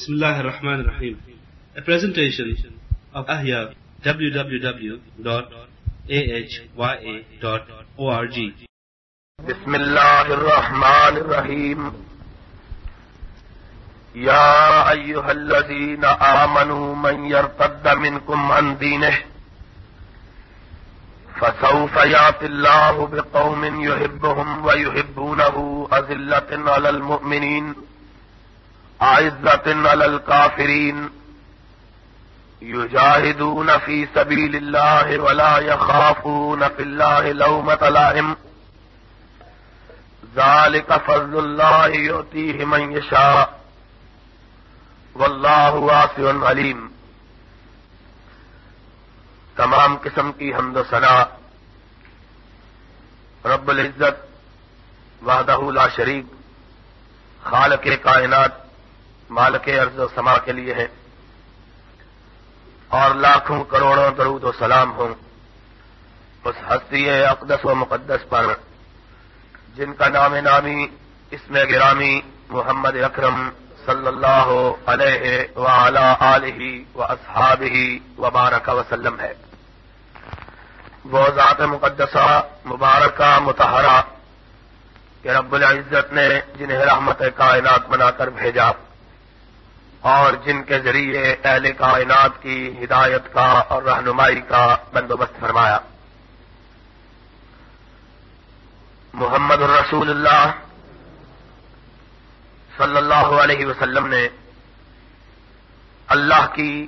Bismillah ar-Rahman ar-Rahim. A presentation of Ahya www.ahya.org. بسم الله الرحمن الرحيم يا أيها الذين آمنوا من يرتد منكم عن دينه فسوف يأتي الله بقوم يحبهم ويحبونه أذلة على المؤمنين أعزة على الكافرين يجاهدون في سبيل الله ولا يخافون في الله لومة لائم. ذلك فضل الله يؤتيه من يشاء. واللہ واسع علیم تمام قسم کی حمد و ثنا رب العزت وحدہ لا شریک خالق کائنات مالک ارض و سما کے لیے ہے۔ اور لاکھوں کروڑوں درود و سلام ہوں۔ اس ہستی اقدس و مقدس پر، جن کا نام نامی اس میں گرامی محمد اکرم صلی اللہ علیہ ولی و اصحاب ہی وبارک وسلم ہے۔ وہ ذات مقدسہ، مبارکہ متحرہ کہ رب العزت نے جنہیں رحمت کائنات بنا کر بھیجا۔ اور جن کے ذریعے اہل کائنات کی ہدایت کا اور رہنمائی کا بندوبست فرمایا۔ محمد الرسول اللہ صلی اللہ علیہ وسلم نے اللہ کی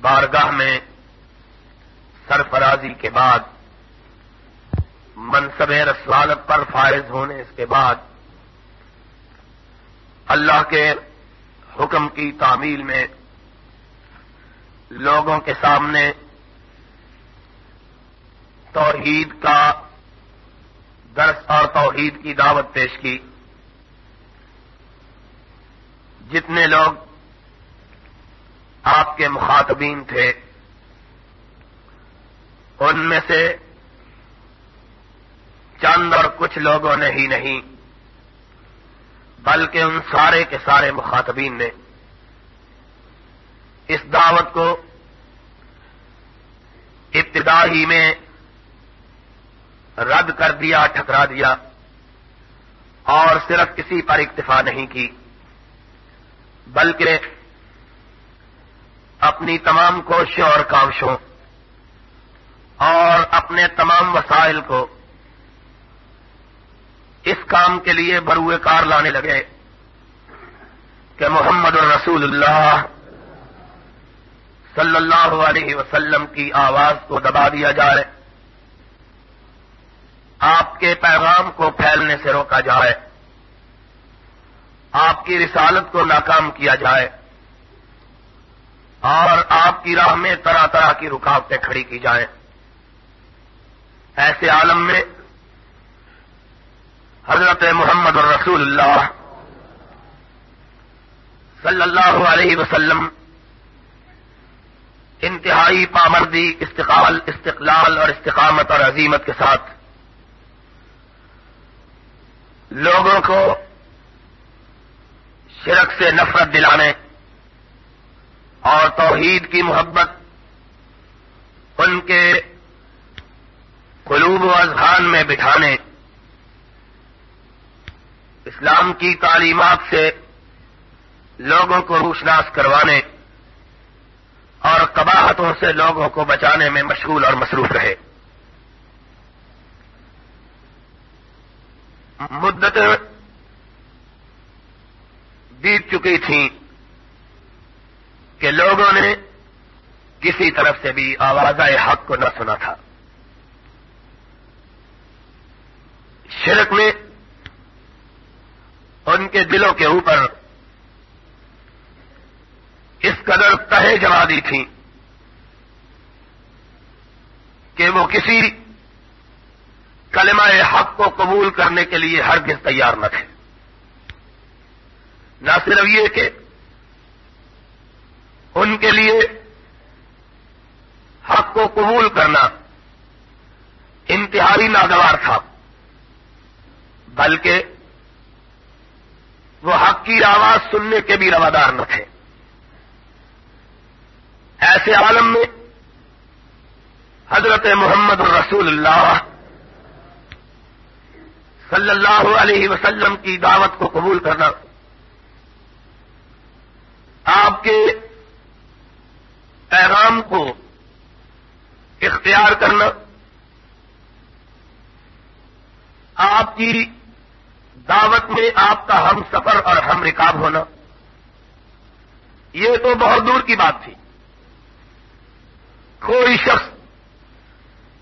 بارگاہ میں سرفرازی کے بعد، منصب رسالت پر فائز ہونے اس کے بعد، اللہ کے حکم کی تعمیل میں لوگوں کے سامنے توحید کا درس اور توحید کی دعوت پیش کی۔ جتنے لوگ آپ کے مخاطبین تھے، ان میں سے چند اور کچھ لوگوں نے ہی نہیں۔ بلکہ ان سارے کے سارے مخاطبین نے اس دعوت کو ابتدا ہی میں رد کر دیا، ٹھکرا دیا اور صرف کسی پر اکتفا نہیں کی، بلکہ اپنی تمام کوششوں اور کاوشوں اور اپنے تمام وسائل کو اس کام کے لیے بروئے کار لانے لگے کہ محمد الرسول اللہ صلی اللہ علیہ وسلم کی آواز کو دبا دیا جائے، آپ کے پیغام کو پھیلنے سے روکا جائے، آپ کی رسالت کو ناکام کیا جائے اور آپ کی راہ میں طرح طرح کی رکاوٹیں کھڑی کی جائیں۔ ایسے عالم میں حضرت محمد الرسول اللہ صلی اللہ علیہ وسلم، انتہائی پامردی استقال استقلال اور استقامت اور عظیمت کے ساتھ لوگوں کو شرک سے نفرت دلانے اور توحید کی محبت ان کے قلوب و اذہان میں بٹھانے اسلام کی تعلیمات سے لوگوں کو روشناس کروانے اور قباحتوں سے لوگوں کو بچانے میں مشغول اور مصروف رہے۔ مدت بیت چکی تھیں کہ لوگوں نے کسی طرف سے بھی آواز حق کو نہ سنا تھا۔ شرک میں ان کے دلوں کے اوپر اس قدر تہے جما دی تھی کہ وہ کسی کلمہ حق کو قبول کرنے کے لیے ہرگز تیار نہ تھے۔ نہ صرف یہ کہ ان کے لیے حق کو قبول کرنا انتہائی ناگوار تھا، بلکہ وہ حق کی آواز سننے کے بھی روادار نہ تھے۔ ایسے عالم میں حضرت محمد الرسول اللہ صلی اللہ علیہ وسلم کی دعوت کو قبول کرنا۔ آپ کے پیغام کو اختیار کرنا۔ آپ کی دعوت میں آپ کا ہم سفر اور ہم رکاب ہونا۔ یہ تو بہت دور کی بات تھی۔ کوئی شخص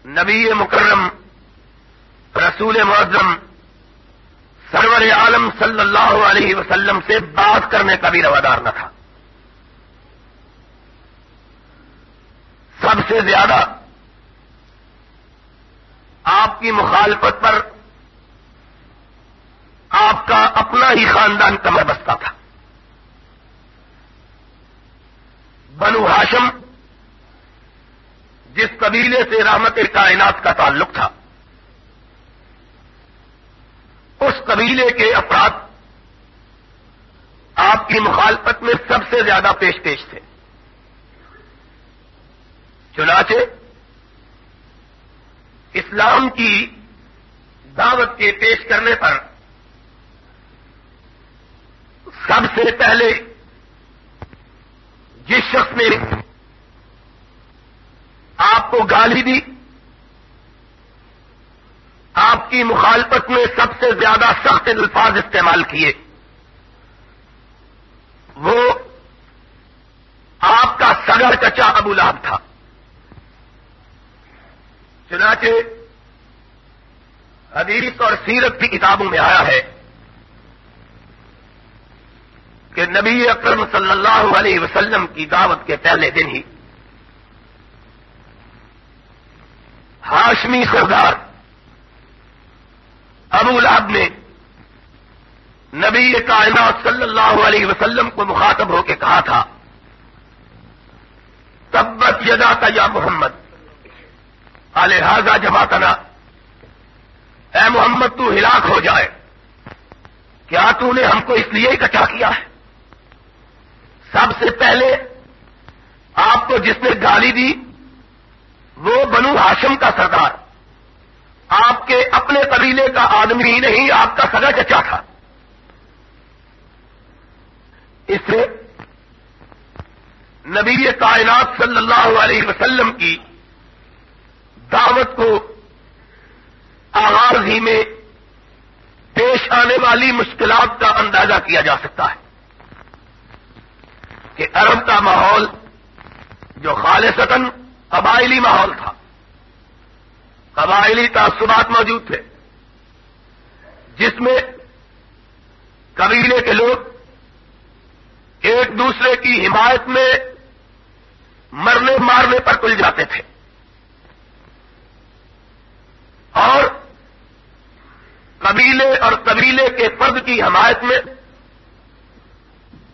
نبی مکرم، رسول معظم، سرور عالم صلی اللہ علیہ وسلم سے بات کرنے کا بھی روادار نہ تھا۔ سب سے زیادہ آپ کی مخالفت پر آپ کا اپنا ہی خاندان کمر بستہ تھا۔ بنو ہاشم جس قبیلے سے رحمت کائنات کا تعلق تھا، اس قبیلے کے افراد آپ کی مخالفت میں سب سے زیادہ پیش پیش تھے۔ چنانچہ اسلام کی دعوت کے پیش کرنے پر سب سے پہلے جس شخص نے آپ کو گالی دی، آپ کی مخالفت میں سب سے زیادہ سخت الفاظ استعمال کیے، وہ آپ کا سگر چچا ابو لہب تھا۔ چنانچہ حدیث اور سیرت کی کتابوں میں آیا ہے۔ کہ نبی اکرم صلی اللہ علیہ وسلم کی دعوت کے پہلے دن ہی ہاشمی سردار ابو لہب نے نبی کائنات صلی اللہ علیہ وسلم کو مخاطب ہو کے کہا تھا، تبت یدا یا محمد الحاظہ جماعتنا، اے محمد تو ہلاک ہو جائے، کیا تو نے ہم کو اس لیے اکٹھا کیا ہے؟ سب سے پہلے آپ کو جس نے گالی دی، وہ بنو ہاشم کا سردار۔ آپ کے اپنے قبیلے کا آدمی ہی نہیں، آپ کا سگا چچا تھا۔ اس سے نبی کائنات صلی اللہ علیہ وسلم کی دعوت کو آغاز ہی میں پیش آنے والی مشکلات کا اندازہ کیا جا سکتا ہے۔ کہ عرب کا ماحول جو خالصتاً قبائلی ماحول تھا، قبائلی تعصبات موجود تھے، جس میں قبیلے کے لوگ ایک دوسرے کی حمایت میں مرنے مارنے پر تل جاتے تھے۔ اور قبیلے اور قبیلے کے فرد کی حمایت میں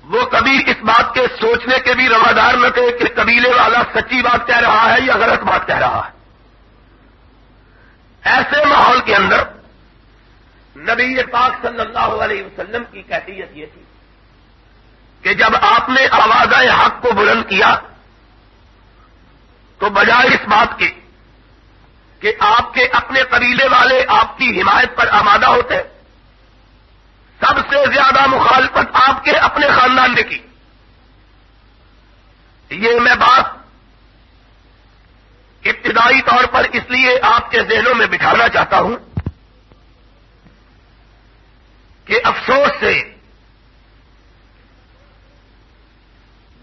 وہ کبھی اس بات کے سوچنے کے بھی روادار نہ تھے کہ قبیلے والا سچی بات کہہ رہا ہے یا غلط بات کہہ رہا ہے۔ ایسے ماحول کے اندر نبی پاک صلی اللہ علیہ وسلم کی کیفیت یہ تھی کہ جب آپ نے آواز حق کو بلند کیا تو بجائے اس بات کے کہ آپ کے اپنے قبیلے والے آپ کی حمایت پر آمادہ ہوتے سب سے زیادہ مخالفت آپ کے اپنے خاندان نے کی۔ یہ میں بات ابتدائی طور پر اس لیے آپ کے ذہنوں میں بٹھانا چاہتا ہوں کہ افسوس سے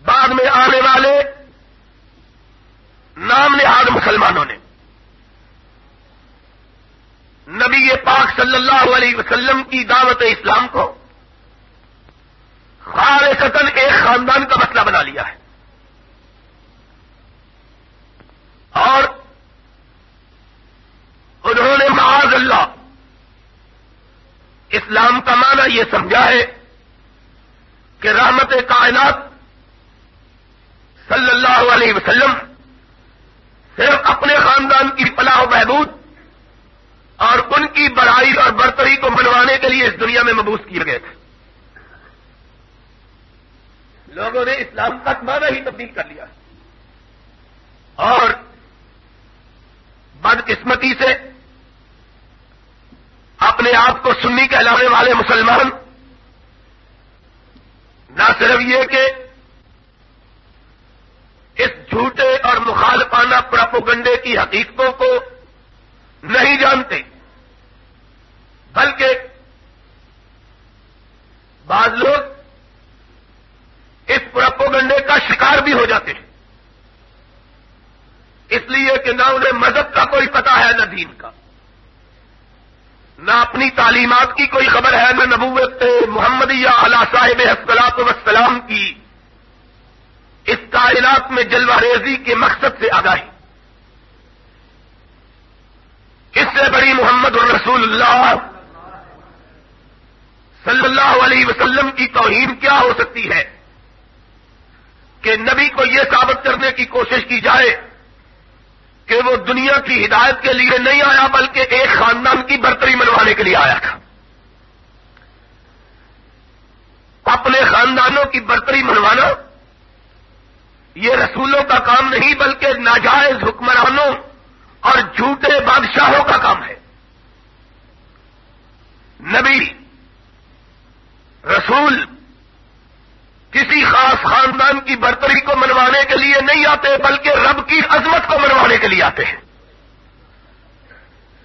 بعد میں آنے والے نام نہاد مسلمانوں نے نبی پاک صلی اللہ علیہ وسلم کی دعوت اسلام کو خالصتاً ایک خاندان کا مسئلہ بنا لیا ہے۔ اور انہوں نے معاذ اللہ اسلام کا معنی یہ سمجھا ہے کہ رحمت کائنات صلی اللہ علیہ وسلم صرف اپنے خاندان کی پلاح و بہبود اور ان کی بڑائی اور برتری کو منوانے کے لیے اس دنیا میں مبوس کیے گئے تھے۔ لوگوں نے اسلام تک مانا ہی تبدیل کر لیا۔ اور بدقسمتی سے اپنے آپ کو سنی کہلانے والے مسلمان نہ صرف یہ کہ اس جھوٹے اور مخالفانہ پراپوگنڈے کی حقیقتوں کو نہیں جانتے بلکہ بعض لوگ اس پراپوگنڈے کا شکار بھی ہو جاتے ہیں۔ اس لیے کہ نہ انہیں مذہب کا کوئی پتہ ہے، نہ دین کا۔ نہ اپنی تعلیمات کی کوئی خبر ہے، نہ نبوت محمدیہ علا صاحب اسلاط وسلام کی۔ اس کائنات میں جلوہ ریزی کے مقصد سے آگاہی۔ اس سے بڑی محمد الرسول اللہ صلی اللہ علیہ وسلم کی توہین کیا ہو سکتی ہے کہ نبی کو یہ ثابت کرنے کی کوشش کی جائے کہ وہ دنیا کی ہدایت کے لیے نہیں آیا بلکہ ایک خاندان کی برتری منوانے کے لیے آیا تھا۔ اپنے خاندانوں کی برتری منوانا یہ رسولوں کا کام نہیں بلکہ ناجائز حکمرانوں اور جھوٹے بادشاہوں کا کام ہے۔ نبی رسول کسی خاص خاندان کی برتری کو منوانے کے لیے نہیں آتے، بلکہ رب کی عظمت کو منوانے کے لیے آتے ہیں۔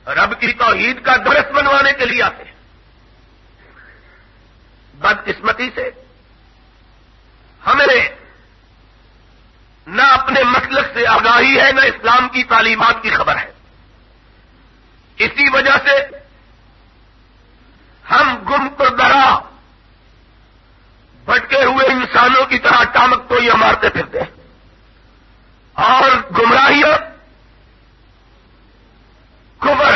رب کی توحید کا درس منوانے کے لیے آتے ہیں۔ بدقسمتی سے ہمیں نہ اپنے مسلک سے آگاہی ہے، نہ اسلام کی تعلیمات کی خبر ہے۔ اسی وجہ سے ہم گم درا بھٹکے ہوئے انسانوں کی طرح ٹامک تو یہ مارتے پھرتے ہیں اور گمراہیاں کبر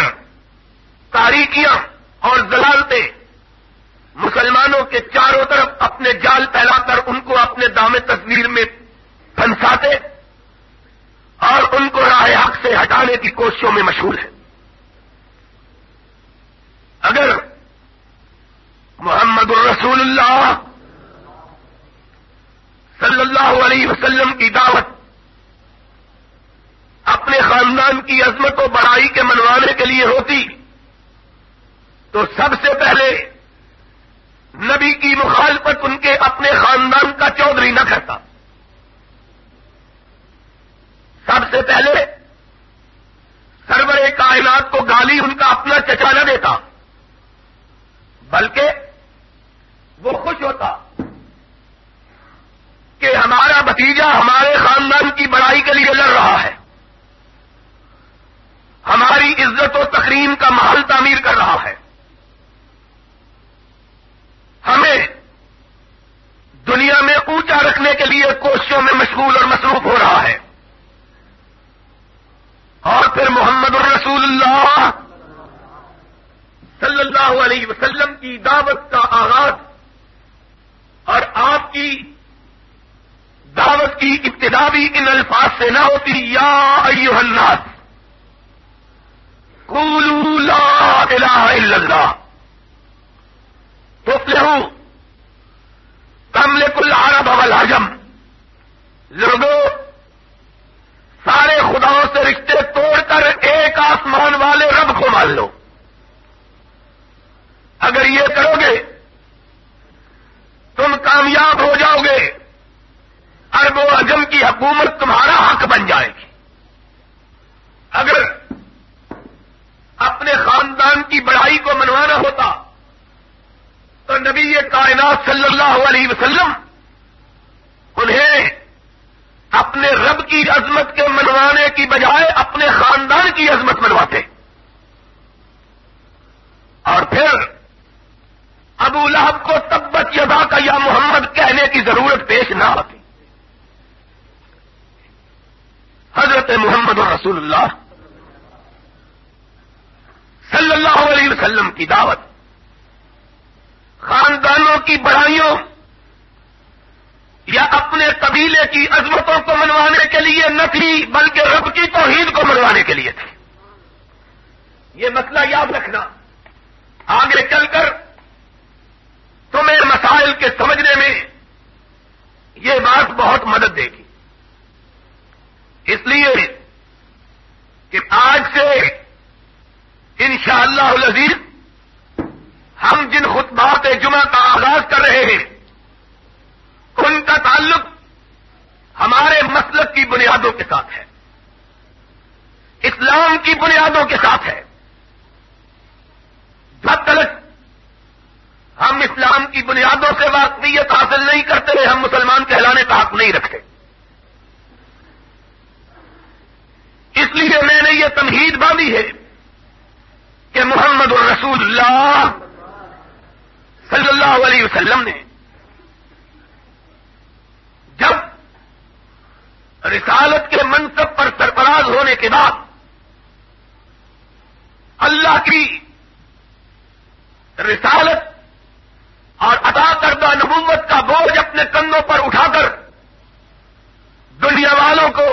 تاریکیاں اور دلالتیں مسلمانوں کے چاروں طرف اپنے جال پھیلا کر ان کو اپنے دام تصویر میں پھنساتے اور ان کو راہ حق سے ہٹانے کی کوششوں میں مشہور ہے اگر محمد الرسول اللہ صلی اللہ علیہ وسلم کی دعوت اپنے خاندان کی عظمت و بڑائی کے منوانے کے لیے ہوتی تو سب سے پہلے نبی کی مخالفت ان کے اپنے خاندان کا چودھری نہ کرتا سب سے پہلے سرور کائنات کو گالی ان کا اپنا چچا نہ دیتا، بلکہ وہ خوش ہوتا کہ ہمارا بھتیجا ہمارے خاندان کی بڑائی کے لیے لڑ رہا ہے۔ ہماری عزت و تقریم کا محل تعمیر کر رہا ہے۔ ہمیں دنیا میں اونچا رکھنے کے لیے کوششوں میں مشغول اور مصروف ہو رہا ہے۔ اور پھر محمد الرسول اللہ صلی اللہ علیہ وسلم کی دعوت کا آغاز اور آپ کی دعوت کی ابتدا بھی ان الفاظ سے نہ ہوتی۔ یا ایوہ الناس، قولوا لا الہ الا اللہ۔ تفلحو تملک العرب والعجم لوگوں سارے خداؤں سے رشتے توڑ کر ایک آسمان والے رب کو مان لو اگر یہ کرو گے تم کامیاب ہو جاؤ گے ارب و اجم کی حکومت تمہارا حق بن جائے گی اگر اپنے خاندان کی بڑائی کو منوانا ہوتا تو نبی کائنات صلی اللہ علیہ وسلم انہیں اپنے رب کی عظمت کے منوانے کی بجائے اپنے خاندان کی عظمت منواتے اور پھر ابو لہب کو تبت یدا کا یا محمد کہنے کی ضرورت پیش نہ آتی حضرت محمد رسول اللہ صلی اللہ علیہ وسلم کی دعوت۔ خاندانوں کی بڑائیوں یا اپنے قبیلے کی عظمتوں کو منوانے کے لیے نہ تھی بلکہ رب کی توحید کو منوانے کے لیے تھی۔ یہ مسئلہ یاد رکھنا۔ آگے چل کر تمہیں مسائل کے سمجھنے میں یہ بات بہت مدد دے گی۔ اس لیے کہ آج سے عزیز ہم جن خطبات جمعہ کا آغاز کر رہے ہیں، ان کا تعلق ہمارے مسلک کی بنیادوں کے ساتھ ہے، اسلام کی بنیادوں کے ساتھ ہے۔ جب تک ہم اسلام کی بنیادوں سے واقفیت حاصل نہیں کرتے، ہم مسلمان کہلانے کا حق نہیں رکھتے۔ اس لیے میں نے یہ تمہید باندھی ہے کہ محمد الرسول اللہ صلی اللہ علیہ وسلم نے جب رسالت کے منصب پر سرفراز ہونے کے بعد اللہ کی رسالت اور ادا کردہ نبوت کا بوجھ اپنے کندھوں پر اٹھا کر دنیا والوں کو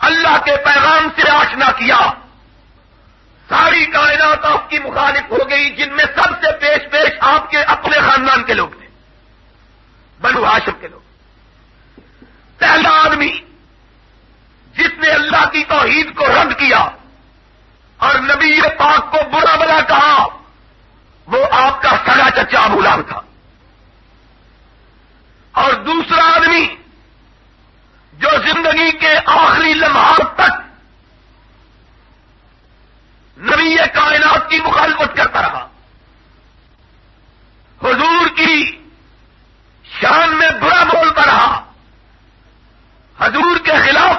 اللہ کے پیغام سے آشنا کیا ساری کائنات آپ کی مخالف ہو گئی، جن میں سب سے پیش پیش آپ کے اپنے خاندان کے لوگ تھے۔ بنو ہاشم کے لوگ۔ پہلا آدمی جس نے اللہ کی توحید کو رد کیا اور نبی پاک کو برا بلا کہا، وہ آپ کا سگا چچا غلام تھا اور دوسرا آدمی جو زندگی کے آخری لمحات تک نبی کائنات کی مخالفت کرتا رہا حضور کی شان میں برا بولتا رہا حضور کے خلاف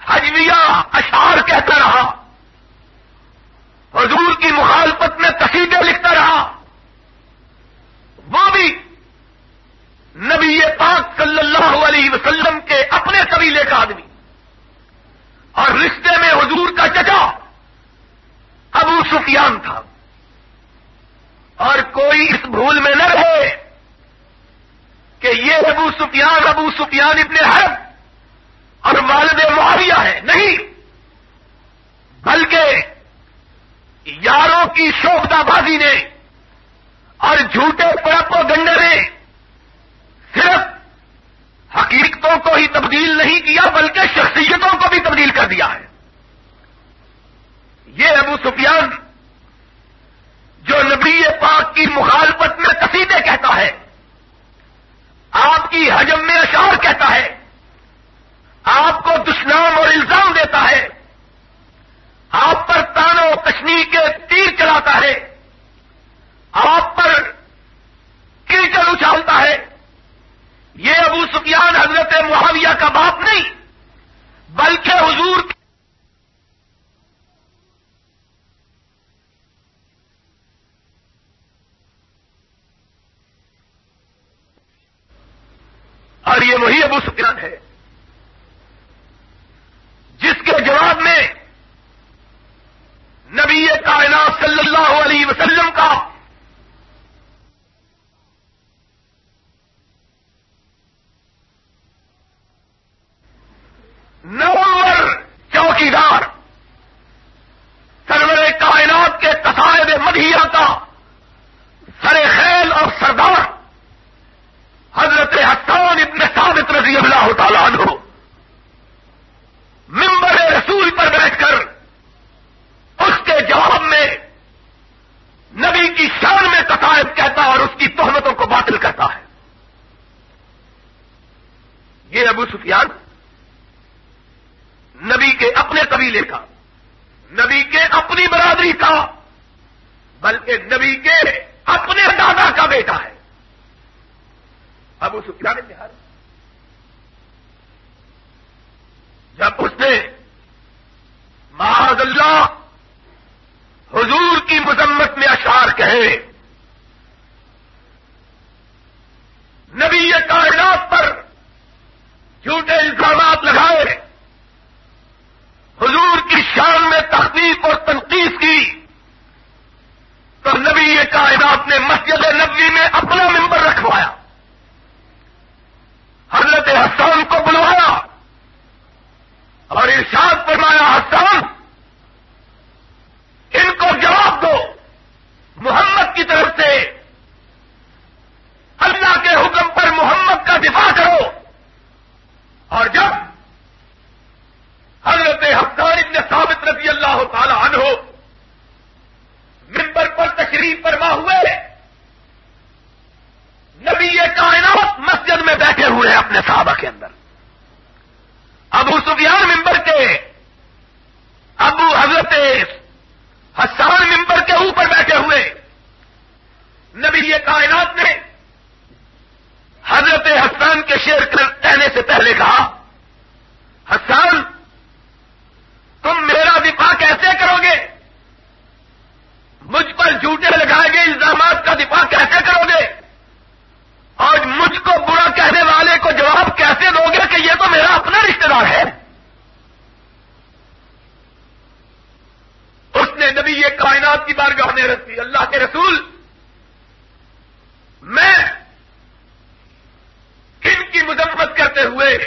حجویہ اشعار کہتا رہا حضور کی مخالفت میں تصیدیں لکھتا رہا وہ بھی نبی پاک صلی اللہ علیہ وسلم کے اپنے قبیلے کا آدمی اور رشتے میں حضور کا چچا ابو سفیان تھا اور کوئی اس بھول میں نہ رہے کہ یہ ابو سفیان ابو سفیان ابن حرب اور والد معاویہ ہے نہیں بلکہ یاروں کی شوبدہ بازی نے اور جھوٹے پڑپو گنڈے نے صرف حقیقتوں کو ہی تبدیل نہیں کیا، بلکہ شخصیتوں کو بھی تبدیل کر دیا ہے۔ یہ ابو سفیان جو نبی پاک کی مخالفت میں قصیدے کہتا ہے، آپ کی حجم میں اشعار کہتا ہے، آپ کو دشنام اور الزام دیتا ہے۔ آپ پر تانو کشمیر کے تیر چلاتا ہے۔ آپ پر کیچڑ اچھالتا ہے۔ یہ ابو سفیان حضرت معاویہ کا باپ نہیں، بلکہ حضور اور یہ وہی ابو سفیان ہے جس کے جواب میں نبی کائنات صلی اللہ علیہ وسلم کا نومبر چوکی دار سرور کائنات کے تصائب مدھیہ کا سر خیل اور سردار حضرت حسان ابن ثابت رضی اللہ تعالیٰ عنہ ممبر رسول پر بیٹھ کر اس کے جواب میں نبی کی شان میں تصائب کہتا اور اس کی تہمتوں کو باطل کرتا ہے یہ ابو سفیان نبی کے اپنے قبیلے کا نبی کے اپنی برادری کا کے نبی کے اپنے دادا کا بیٹا ہے۔ ابو سفیان بہار جب اس نے معاذ اللہ حضور کی مذمت میں اشعار کہے کے اندر۔ مذمت کرتے ہوئے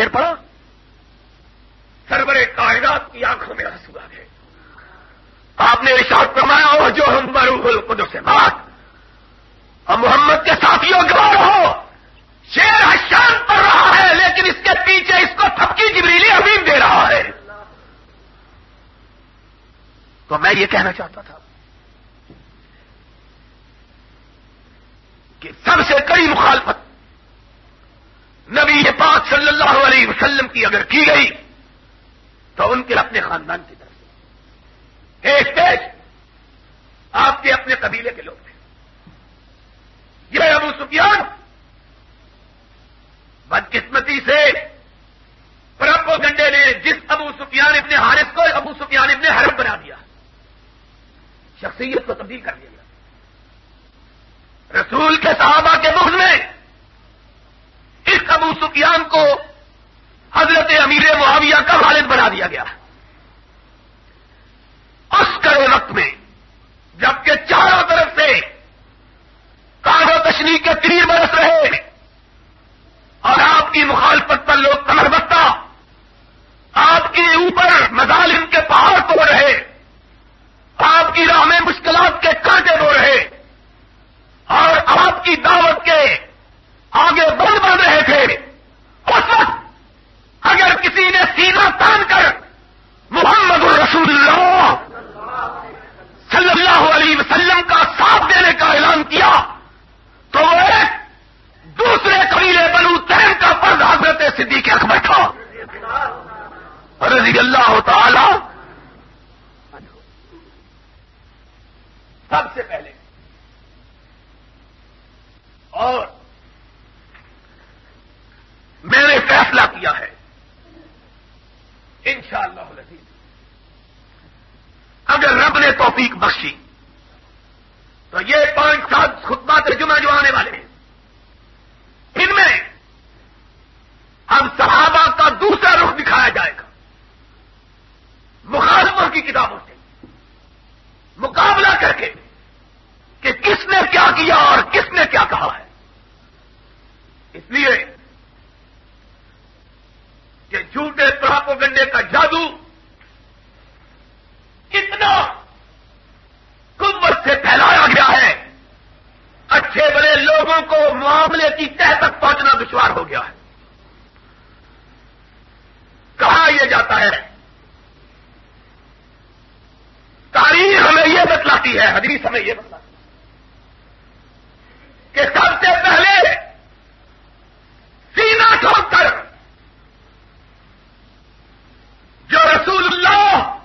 شیر پڑا سربرے کائنات کی آنکھوں میں آنسو آ گئے۔ آپ نے ارشاد فرمایا اور جو ہم مروح القدس سے بات۔ ہم محمد کے ساتھیوں گوار ہو۔ شیر حشان پڑ رہا ہے، لیکن اس کے پیچھے اس کو تھپکی جبریلی امین دے رہا ہے۔ تو میں یہ کہنا چاہتا تھا کہ سب سے کڑی مخالفت صلی اللہ علیہ وسلم کی اگر کی گئی، تو ان کے اپنے خاندان کی طرف سے۔ اسٹیج پیج آپ کے اپنے قبیلے کے لوگ تھے۔ یہ ابو سفیان بدقسمتی سے پرپو گنڈے نے جس ابو سفیان ابن حارث کو ابو سفیان ابن حرب بنا دیا، شخصیت کو تبدیل کر دیا رسول کے صحابہ کے مخ میں منافق ابو سفیان کو حضرت امیر معاویہ کا والد بنا دیا گیا۔ اس کڑے وقت میں جبکہ چاروں طرف سے کاغذ تشنی کے تیر توفیق بخشی۔ تو یہ پانچ سات خطبات جمعہ جو آنے والے ہیں۔ ان میں اب صحابہ کا دوسرا رخ دکھایا جائے گا۔ مخالفوں کی کتابوں سے۔ مقابلہ کر کے کہ کس نے کیا کیا اور کس نے کیا کہا ہے۔ اس لیے کہ جھوٹے پراپوگنڈے کا جادو لوگوں کو معاملے کی تہ تک پہنچنا دشوار ہو گیا ہے۔ کہا یہ جاتا ہے؟ تاریخ ہمیں یہ بتلاتی ہے، حدیث ہمیں یہ بتلاتی ہے کہ سب سے پہلے سینا ٹھوک کر جو رسول اللہ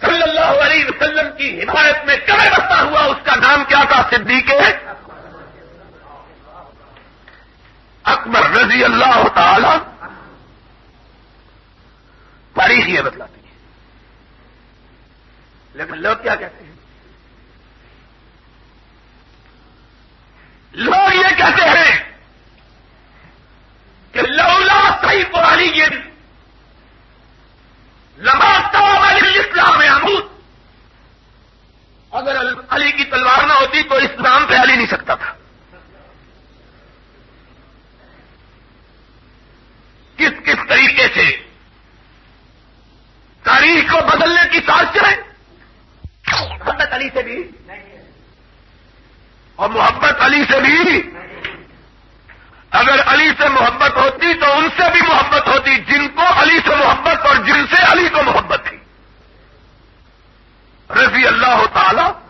صلی اللہ علیہ وسلم کی حمایت میں کمے بستا ہوا، اس کا نام کیا تھا؟ صدیق اکبر رضی اللہ تعالی تاریخ یہ بتلاتی ہے لیکن لوگ کیا کہتے ہیں لوگ یہ کہتے ہیں کہ لولا صحیح پرانی یہ لماتا علی اسلام عمود اگر علی کی تلوار نہ ہوتی تو اسلام پہ علی نہیں سکتا تھا کس کس طریقے سے تاریخ کو بدلنے کی سازش ہے محبت علی سے بھی اور محبت علی سے بھی۔ اگر علی سے محبت ہوتی تو ان سے بھی محبت ہوتی، جن کو علی سے محبت اور جن سے علی کو محبت تھی۔ رضی اللہ تعالی